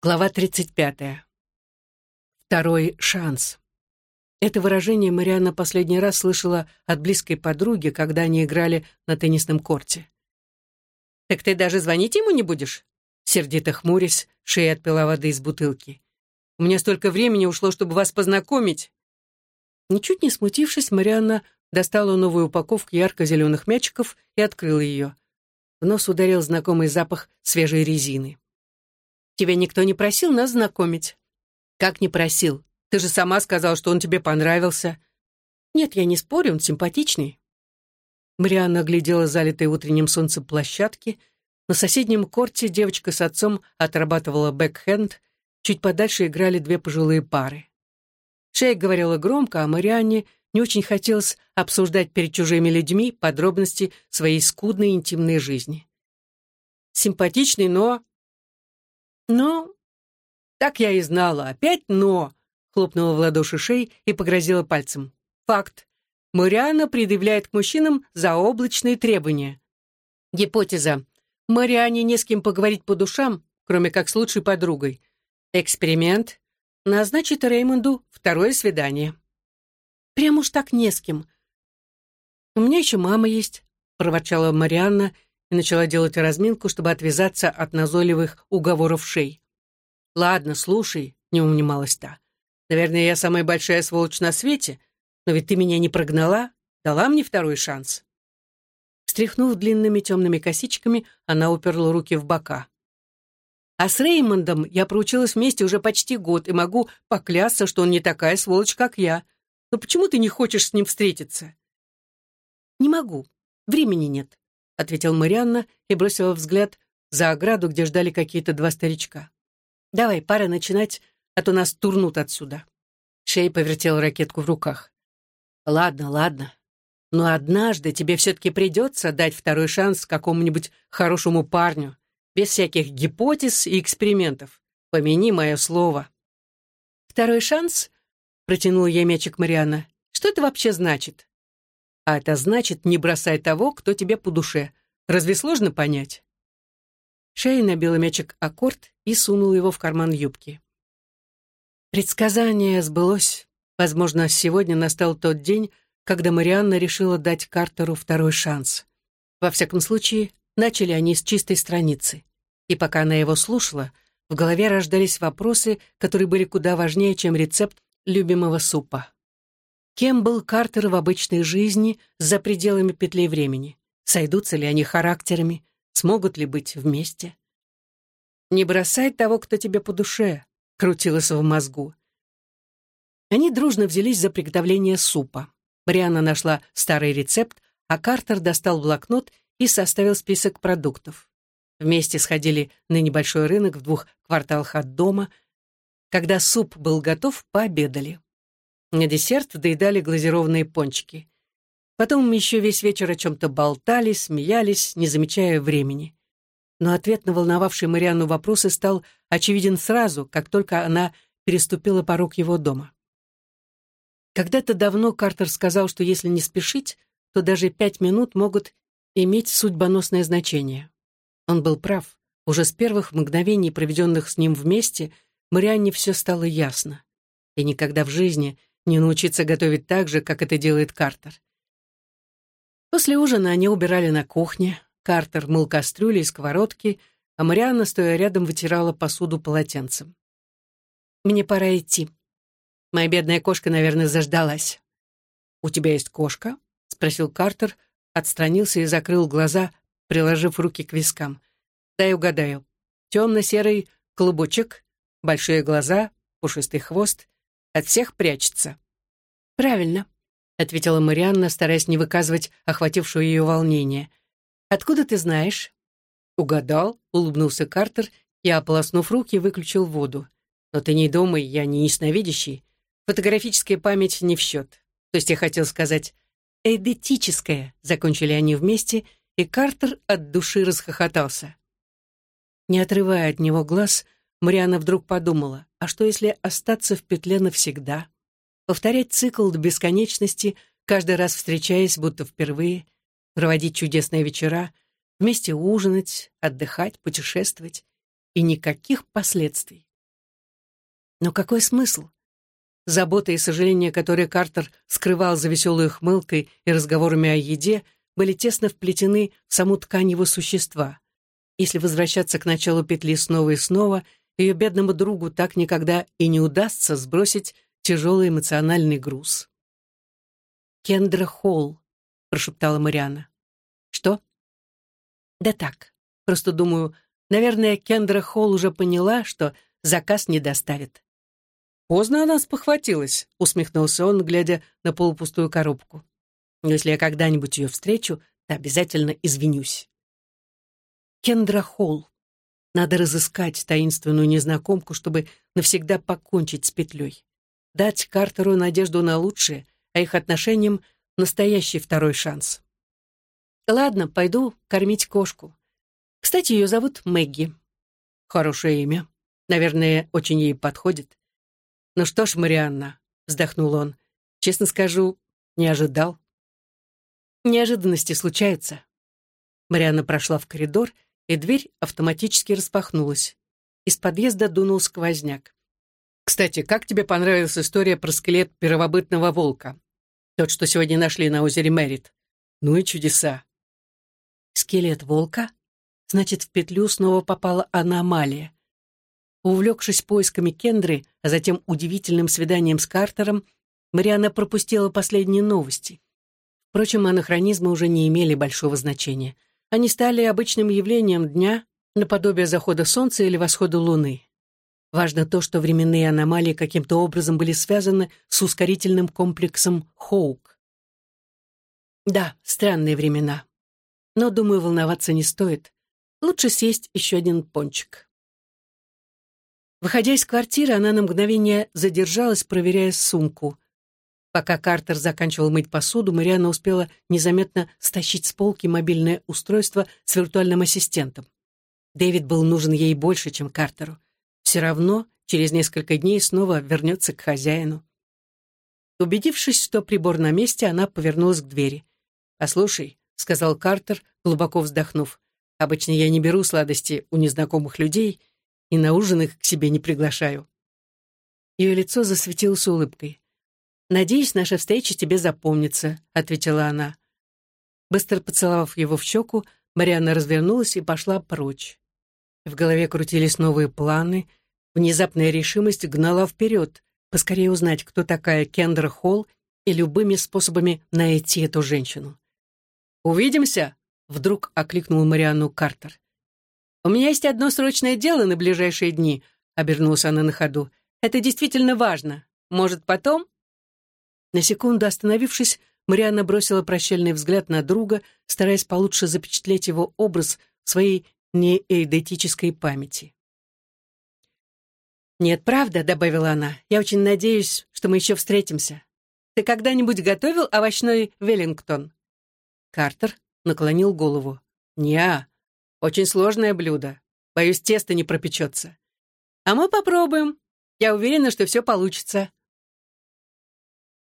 Глава 35. Второй шанс. Это выражение Марианна последний раз слышала от близкой подруги, когда они играли на теннисном корте. «Так ты даже звонить ему не будешь?» Сердито хмурясь, шея отпила воды из бутылки. «У меня столько времени ушло, чтобы вас познакомить». Ничуть не смутившись, Марианна достала новую упаковку ярко-зеленых мячиков и открыла ее. В нос ударил знакомый запах свежей резины. Тебя никто не просил нас знакомить?» «Как не просил? Ты же сама сказала, что он тебе понравился». «Нет, я не спорю, он симпатичный». Марианна оглядела залитые утренним солнцем площадки. На соседнем корте девочка с отцом отрабатывала бэкхенд, чуть подальше играли две пожилые пары. Шейк говорила громко, а Марианне не очень хотелось обсуждать перед чужими людьми подробности своей скудной интимной жизни. «Симпатичный, но «Но...» «Так я и знала. Опять «но», — хлопнула в ладоши шеи и погрозила пальцем. «Факт. Марианна предъявляет к мужчинам заоблачные требования. Гипотеза. Мариане не с кем поговорить по душам, кроме как с лучшей подругой. Эксперимент. Назначит Реймонду второе свидание. Прям уж так не с кем. У меня еще мама есть, проворчала Марианна и начала делать разминку, чтобы отвязаться от назойливых уговоров шей. «Ладно, слушай», — не унималась та. «Наверное, я самая большая сволочь на свете, но ведь ты меня не прогнала, дала мне второй шанс». Стряхнув длинными темными косичками, она уперла руки в бока. «А с Реймондом я проучилась вместе уже почти год и могу поклясться, что он не такая сволочь, как я. Но почему ты не хочешь с ним встретиться?» «Не могу. Времени нет ответил Марианна и бросила взгляд за ограду, где ждали какие-то два старичка. «Давай, пора начинать, а то нас турнут отсюда». Шей повертел ракетку в руках. «Ладно, ладно. Но однажды тебе все-таки придется дать второй шанс какому-нибудь хорошему парню, без всяких гипотез и экспериментов. Помяни мое слово». «Второй шанс?» — протянул ей мячик Марианна. «Что это вообще значит?» А это значит, не бросай того, кто тебе по душе. Разве сложно понять? Шея набила мячик аккорд и сунула его в карман юбки. Предсказание сбылось. Возможно, сегодня настал тот день, когда Марианна решила дать Картеру второй шанс. Во всяком случае, начали они с чистой страницы. И пока она его слушала, в голове рождались вопросы, которые были куда важнее, чем рецепт любимого супа. Кем был Картер в обычной жизни за пределами петли времени? Сойдутся ли они характерами? Смогут ли быть вместе? «Не бросай того, кто тебе по душе», — крутилось в мозгу. Они дружно взялись за приготовление супа. Бриана нашла старый рецепт, а Картер достал блокнот и составил список продуктов. Вместе сходили на небольшой рынок в двух кварталах от дома. Когда суп был готов, пообедали. На десерт доедали глазированные пончики. Потом еще весь вечер о чем-то болтали, смеялись, не замечая времени. Но ответ на волновавший Марианну вопросы стал очевиден сразу, как только она переступила порог его дома. Когда-то давно Картер сказал, что если не спешить, то даже пять минут могут иметь судьбоносное значение. Он был прав. Уже с первых мгновений, проведенных с ним вместе, Марианне все стало ясно. И никогда в жизни не научиться готовить так же, как это делает Картер. После ужина они убирали на кухне, Картер мыл кастрюли и сковородки, а Марианна, стоя рядом, вытирала посуду полотенцем. «Мне пора идти. Моя бедная кошка, наверное, заждалась». «У тебя есть кошка?» — спросил Картер, отстранился и закрыл глаза, приложив руки к вискам. «Дай угадаю. Темно-серый клубочек, большие глаза, пушистый хвост, от всех прячется». «Правильно», — ответила Марианна, стараясь не выказывать охватившего ее волнение. «Откуда ты знаешь?» «Угадал», — улыбнулся Картер и, ополоснув руки, выключил воду. «Но ты не думай, я не ясновидящий. Фотографическая память не в счет. То есть я хотел сказать «эдетическая», — закончили они вместе, и Картер от души расхохотался. Не отрывая от него глаз, Марианна вдруг подумала, а что если остаться в петле навсегда? Повторять цикл до бесконечности, каждый раз встречаясь, будто впервые, проводить чудесные вечера, вместе ужинать, отдыхать, путешествовать. И никаких последствий. Но какой смысл? Забота и сожаление, которые Картер скрывал за веселой хмылкой и разговорами о еде, были тесно вплетены в саму ткань его существа. Если возвращаться к началу петли снова и снова, ее бедному другу так никогда и не удастся сбросить тяжелый эмоциональный груз. «Кендра Холл», — прошептала Мариана. «Что?» «Да так. Просто думаю, наверное, Кендра Холл уже поняла, что заказ не доставит». «Поздно она спохватилась», — усмехнулся он, глядя на полупустую коробку. «Но если я когда-нибудь ее встречу, то обязательно извинюсь». Кендра Холл. Надо разыскать таинственную незнакомку, чтобы навсегда покончить с петлей. Дать Картеру надежду на лучшее, а их отношениям настоящий второй шанс. Ладно, пойду кормить кошку. Кстати, ее зовут Мэгги. Хорошее имя. Наверное, очень ей подходит. «Ну что ж, Марианна», — вздохнул он, — «честно скажу, не ожидал». Неожиданности случаются. Марианна прошла в коридор, и дверь автоматически распахнулась. Из подъезда дунул сквозняк. «Кстати, как тебе понравилась история про скелет первобытного волка? Тот, что сегодня нашли на озере Мэрит. Ну и чудеса». «Скелет волка? Значит, в петлю снова попала аномалия. Увлекшись поисками Кендры, а затем удивительным свиданием с Картером, Мариана пропустила последние новости. Впрочем, анахронизмы уже не имели большого значения. Они стали обычным явлением дня, наподобие захода солнца или восхода луны. Важно то, что временные аномалии каким-то образом были связаны с ускорительным комплексом Хоук. Да, странные времена. Но, думаю, волноваться не стоит. Лучше съесть еще один пончик. Выходя из квартиры, она на мгновение задержалась, проверяя сумку. Пока Картер заканчивал мыть посуду, Мариана успела незаметно стащить с полки мобильное устройство с виртуальным ассистентом. Дэвид был нужен ей больше, чем Картеру. Все равно через несколько дней снова вернется к хозяину. Убедившись, что прибор на месте, она повернулась к двери. «Послушай», — сказал Картер, глубоко вздохнув, «обычно я не беру сладости у незнакомых людей, и на ужин их к себе не приглашаю». Ее лицо засветилось улыбкой. «Надеюсь, наша встреча тебе запомнится», — ответила она. Быстро поцеловав его в щеку, Марианна развернулась и пошла прочь. В голове крутились новые планы, внезапная решимость гнала вперед, поскорее узнать, кто такая Кендра Холл и любыми способами найти эту женщину. «Увидимся!» — вдруг окликнул Марианну Картер. «У меня есть одно срочное дело на ближайшие дни», — обернулась она на ходу. «Это действительно важно. Может, потом?» На секунду остановившись, Марианна бросила прощальный взгляд на друга, стараясь получше запечатлеть его образ в своей неэйдетической памяти. «Нет, правда», — добавила она, — «я очень надеюсь, что мы еще встретимся. Ты когда-нибудь готовил овощной веллингтон?» Картер наклонил голову. «Не-а, очень сложное блюдо. Боюсь, тесто не пропечется. А мы попробуем. Я уверена, что все получится.